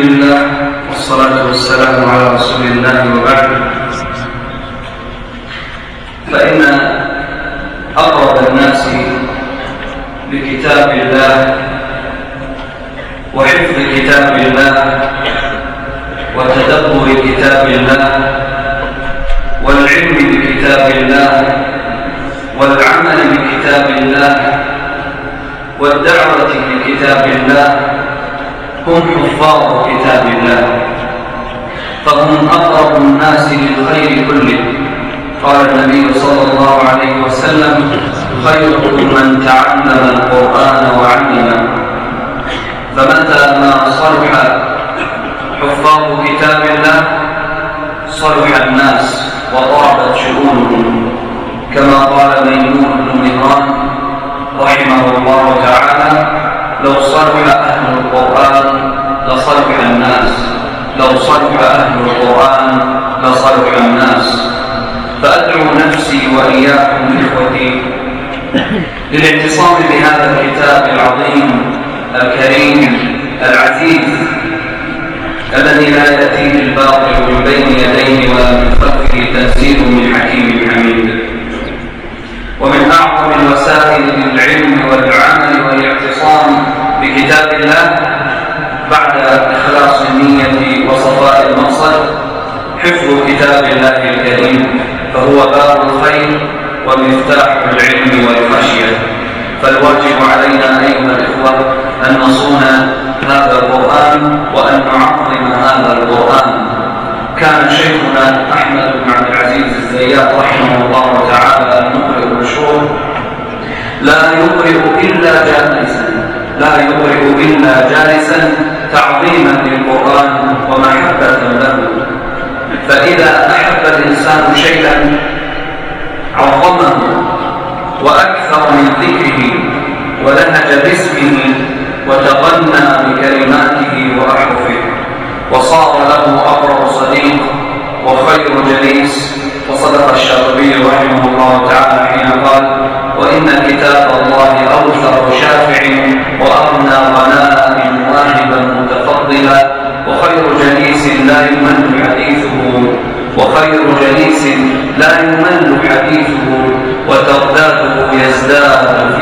لله والصلاة والسلام على رسول الله وبعد. فإن أقرب الناس بكتاب الله وحفظ كتاب الله وتدبر كتاب الله والعلم بكتاب الله والعمل بكتاب الله والدعوة بكتاب الله هم حفاظ كتاب الله. فهم أقرب الناس للخير كله. قال النبي صلى الله عليه وسلم خيركم من تعلم القرآن وعلمه. فمتى ما صلح حفاظ كتاب الله صلح الناس وطابت شؤونهم. كما قال ميمون بن مهران رحمه الله تعالى لو صلح القرآن لصلح الناس لو صلح أهل القرآن لصلح الناس. فأدعو نفسي وإياكم إخوتي للاعتصام بهذا الكتاب العظيم الكريم العزيز الذي لا يأتيه الباطل من بين يديه ولا من خلفه تنزيل من والاعتصام بكتاب الله بعد إخلاص النية وصفاء المقصد حفظ كتاب الله الكريم فهو باب الخير ومفتاح العلم والخشية فالواجب علينا أيها الإخوة أن نصون هذا القرآن وأن نعظم هذا القرآن. كان شيخنا أحمد بن عبد العزيز الزيات رحمه الله تعالى المقرئ المشهور لا يقرئ إلا جالسا لا يقرئ إلا جالسا تعظيما للقرآن ومحبة له. فإذا أحب الإنسان شيئا عظمه وأكثر من ذكره ولهج باسمه وتغنى بكلماته وأحرفه وصار له أقرب صديق وخير جليس وصدق الشاطبي رحمه الله تعالى حين قال وإن كتاب الله أوثر شافع وأغنى غناء واهبا متفضلا وخير جليس لا يمل حديثه وخير جليس لا يمل حديثه وترداده يزداد